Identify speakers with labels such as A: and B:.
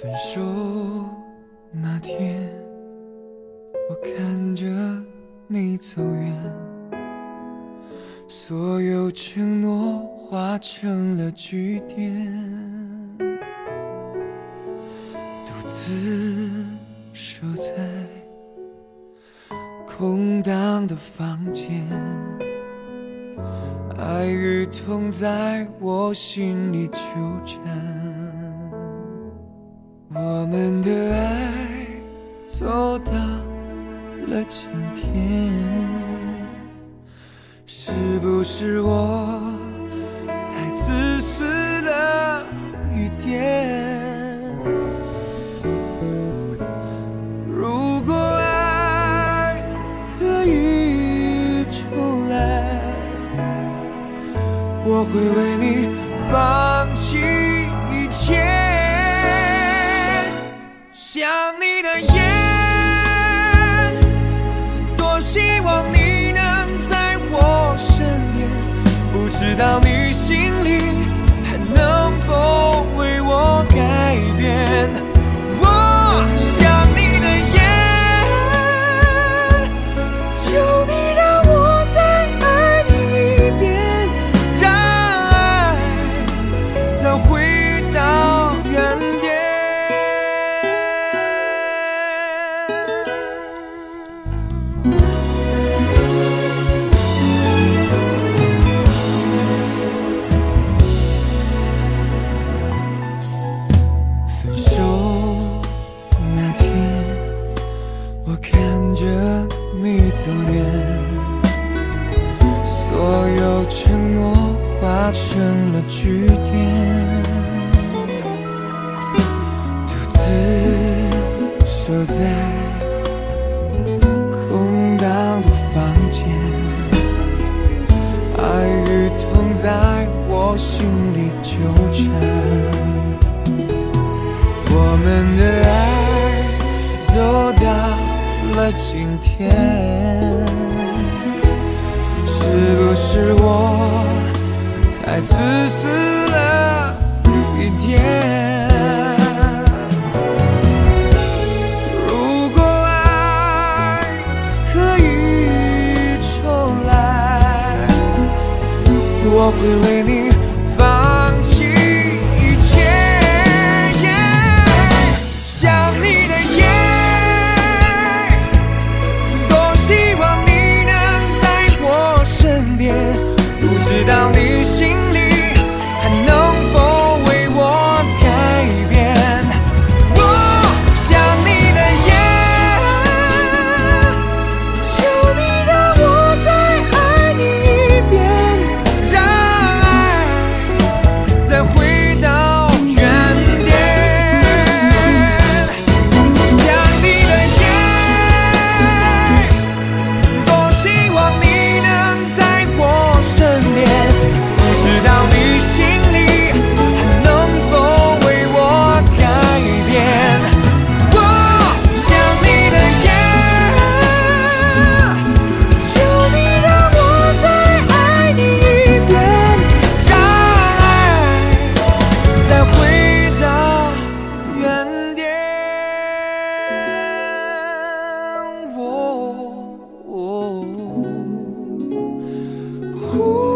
A: 分手那天，我看着你走远，所有承诺化成了句点，独自守在空荡的房间，爱与痛在我心里纠缠。我们的爱走到了今天，是不是我太自私了一点？如果爱可以重来，我会为你放弃一切。想你的夜，多希望你能在我身边，不知道你心里走远，所有承诺化成了句点，独自守在空荡的房间，爱与痛在我心里纠缠。我们的爱走到了今天，是不是我太自私了一点？如果爱可以重来，我会为你 down who